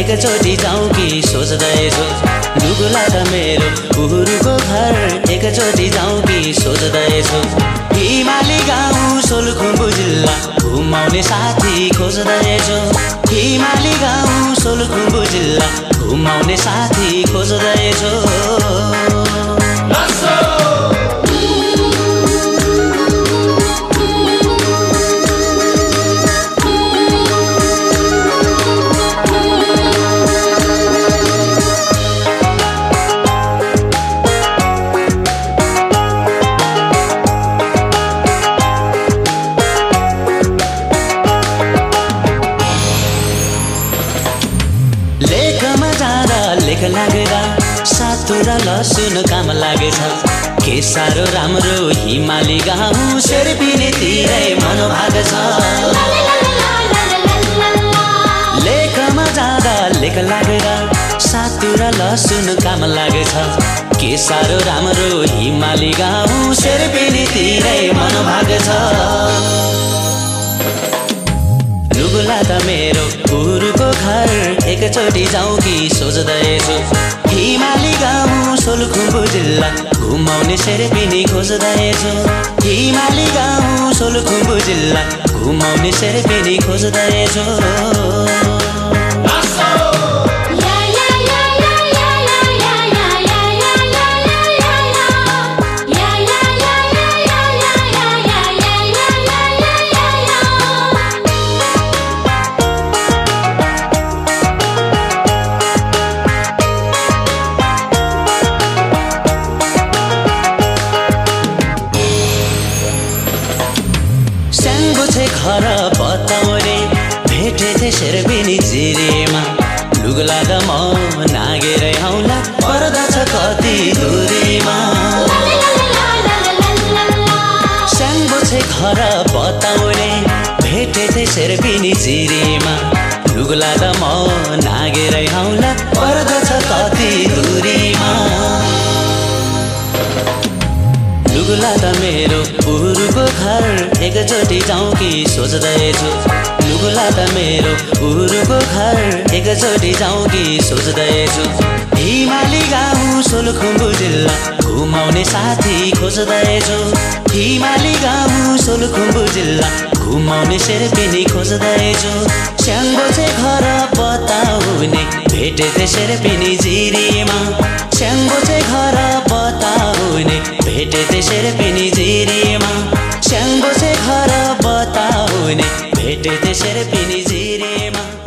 एकचोटि जाउँ कि सोच्दैछु। लुगुला त मेरो उहुरुको घर एकचोटि जाउँ कि सोच्दैछु। हिमाली गाउँ सोलुखुम्बु जिल्ला घुमाउने साथी खोज्दैछु। हिमाली गाउँ सोलुखुम्बु जिल्ला घुमाउने साथी खोज्दैछु। लेखमा जाँदा लेख लाग्दा सातुरा लसुन काम लागेछ। के साह्रो राम्रो हिमाली गाउँ शेर्पिने तिरै मनोभाग छ। लेखमा जाँदा लेख लाग्दा सातुरा लसुन काम लागेछ। के साह्रो राम्रो हिमाली गाउँ शेर्पिने तिरै मनोभाग छ। लुगुला त मेरो घर एकचोटि जाउँ कि सोच्दैछु। हिमाली गाउँ सोलुखुम्बु जिल्ला घुमाउने सेरपिनी खोज्दैछु। हिमाली गाउँ सोलुखुम्बु जिल्ला घुमाउने सेरपिनी खोज्दैछु। शेर्पिनी जिरेमा लुगला त म नागेरै आउला पर्दछ कति दुरीमा। स्याङ्गो छे घर बताउने भेटे थिए शेर्पिनी जिरेमा लुगला त म नागेरै आउला पर्दछ कति दुरीमा। लुगुला त मेरो उरुको घर एकचोटि जाउँ कि सोच्दैछु। लुगुला त मेरो उरुको घर। एकचोटि जाउँ कि सोच्दैछु। हिमाली गाउँ सोलुखुम्बु जिल्ला। घुमाउने साथी खोज्दैछु। हिमाली गाउँ सोलुखुम्बु जिल्ला। घुमाउने शेर्पिनी खोज्दैछु। स्याङ्गो चाहिँ घर बताउने। भेटे थिए शेर्पिनी जिरीमा। स्याङ्गो चाहिँ घर बताउने। भेटे थिए शेर्पिनी घर बताउने भेटे थिए शेर्पिनी जिरीमा लुगुला त म